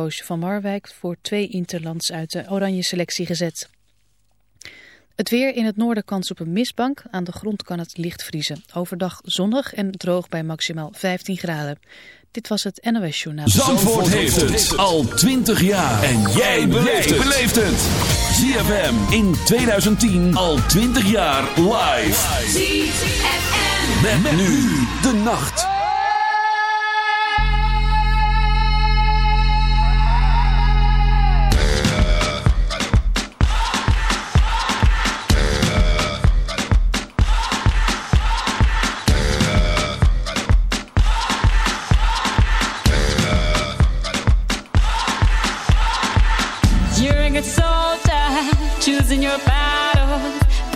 Roosje van Marwijk voor twee interlands uit de oranje selectie gezet. Het weer in het noorden kans op een mistbank. Aan de grond kan het licht vriezen. Overdag zonnig en droog bij maximaal 15 graden. Dit was het NOS Journaal. Zandvoort, heeft het al 20 jaar. En jij beleeft het. ZFM in 2010 al 20 jaar live. ZFM. Met, nu de nacht.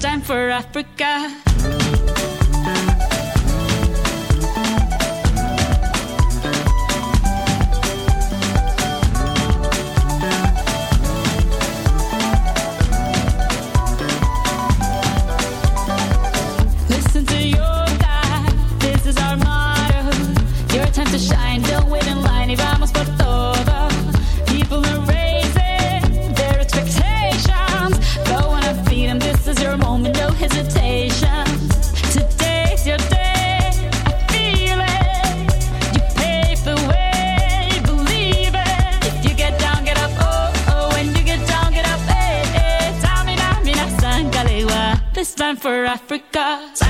Time for Africa. For Africa.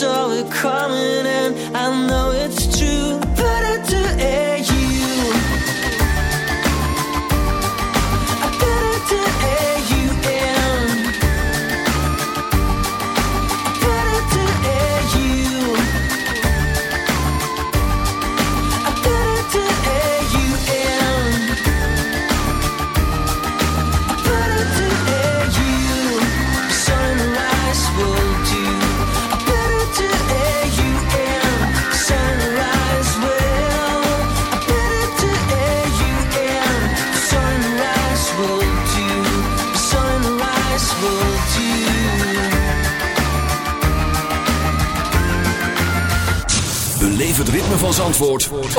Saw it coming,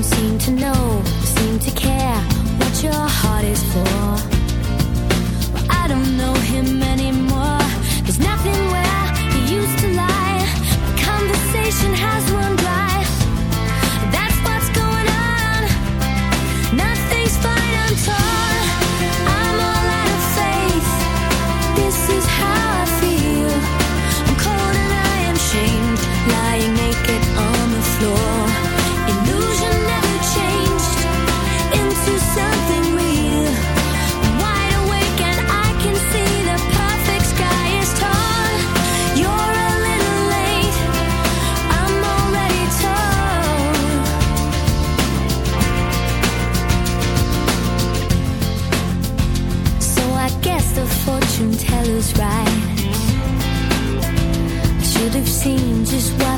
don't seem to know, seem to care what your heart is for. Well, I don't know him anymore. There's nothing where he used to lie. The conversation has just why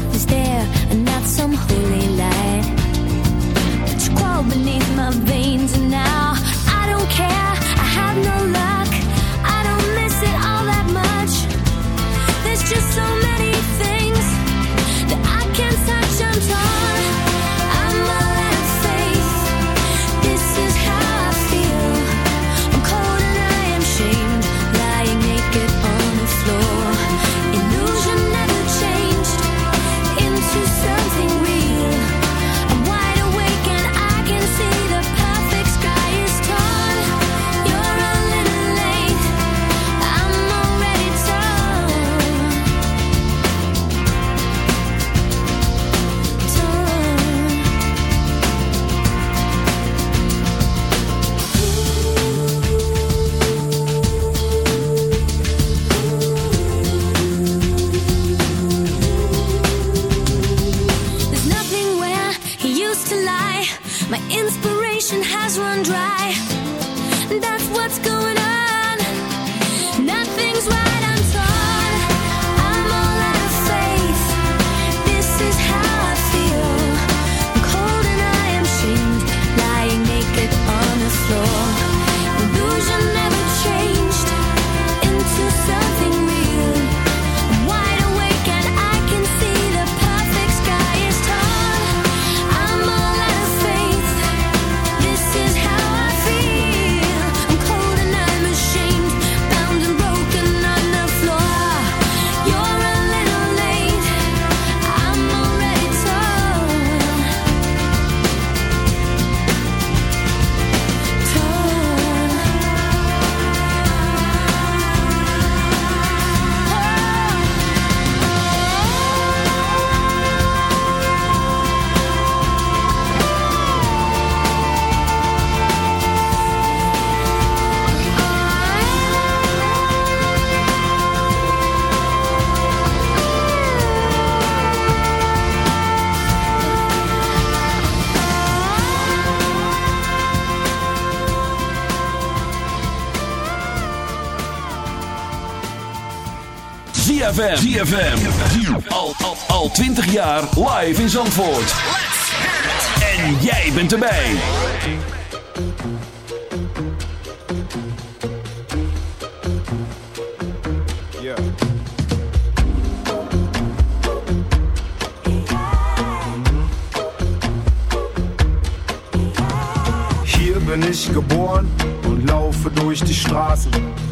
ZFM. ZFM. Al, al, al 20 jaar live in Zandvoort. En jij bent erbij. Hier bin ich geboren und laufe durch die Straßen.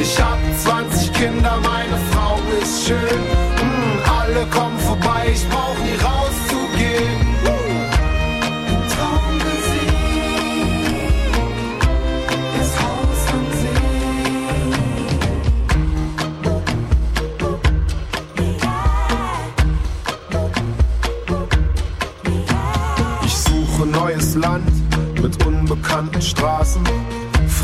Ich hab 20 Kinder, meine Frau ist schön. Mm, alle kommen vorbei, ich brauch nie rauszugehen. Traummusik, das Haus am Ich suche neues Land mit unbekannten Straßen,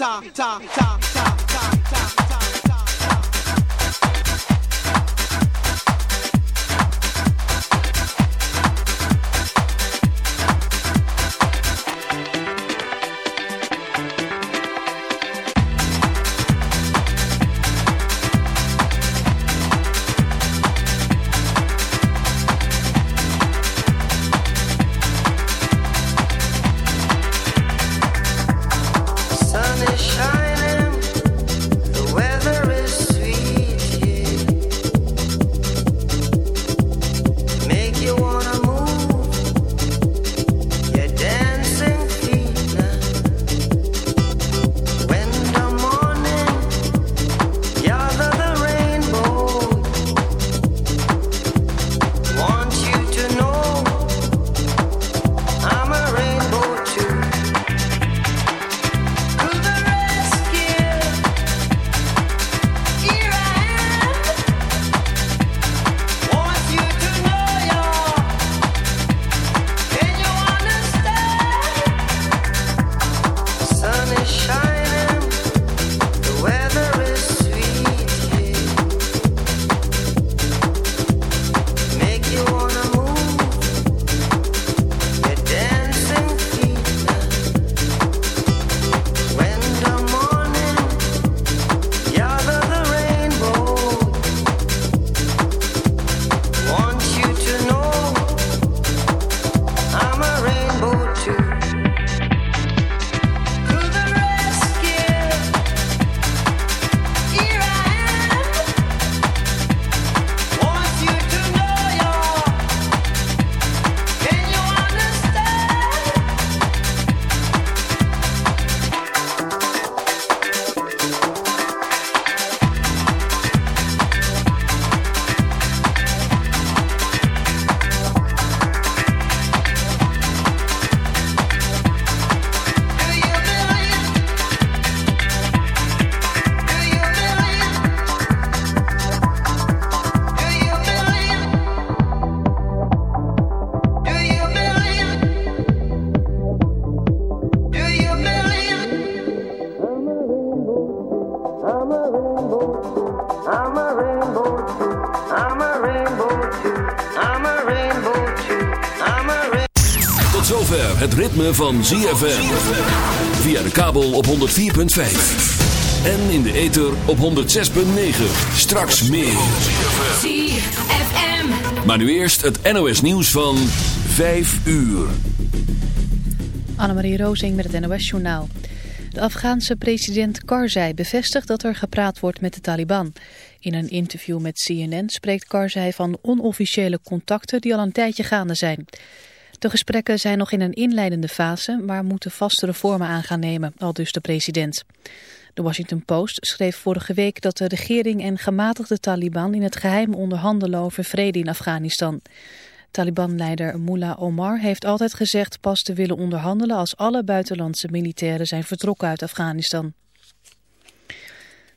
Ta ta ta van ZFM. Via de kabel op 104.5. En in de ether op 106.9. Straks meer. ZFM. Maar nu eerst het NOS nieuws van 5 uur. Annemarie Rozing met het NOS-journaal. De Afghaanse president Karzai bevestigt dat er gepraat wordt met de Taliban. In een interview met CNN spreekt Karzai van onofficiële contacten die al een tijdje gaande zijn. De gesprekken zijn nog in een inleidende fase, maar moeten vastere vormen aan gaan nemen, al dus de president. De Washington Post schreef vorige week dat de regering en gematigde Taliban in het geheim onderhandelen over vrede in Afghanistan. Taliban-leider Mullah Omar heeft altijd gezegd pas te willen onderhandelen als alle buitenlandse militairen zijn vertrokken uit Afghanistan.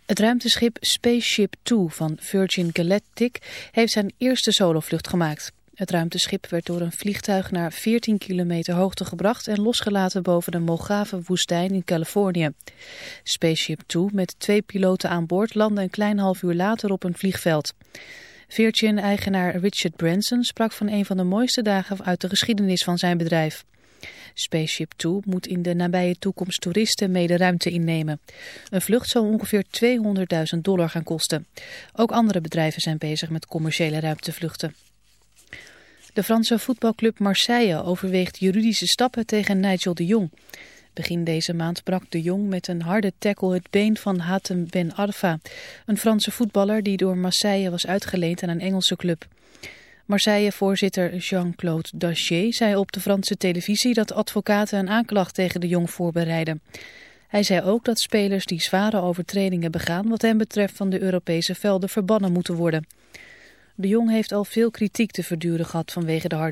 Het ruimteschip Spaceship Two van Virgin Galactic heeft zijn eerste solovlucht gemaakt. Het ruimteschip werd door een vliegtuig naar 14 kilometer hoogte gebracht en losgelaten boven de Mojave-woestijn in Californië. Spaceship Two met twee piloten aan boord landde een klein half uur later op een vliegveld. Virgin-eigenaar Richard Branson sprak van een van de mooiste dagen uit de geschiedenis van zijn bedrijf. Spaceship Two moet in de nabije toekomst toeristen mee de ruimte innemen. Een vlucht zou ongeveer 200.000 dollar gaan kosten. Ook andere bedrijven zijn bezig met commerciële ruimtevluchten. De Franse voetbalclub Marseille overweegt juridische stappen tegen Nigel de Jong. Begin deze maand brak de Jong met een harde tackle het been van Hatem Ben Arfa, een Franse voetballer die door Marseille was uitgeleend aan een Engelse club. Marseille-voorzitter Jean-Claude Dacier zei op de Franse televisie dat advocaten een aanklacht tegen de Jong voorbereiden. Hij zei ook dat spelers die zware overtredingen begaan wat hem betreft van de Europese velden verbannen moeten worden. De Jong heeft al veel kritiek te verduren gehad vanwege de harde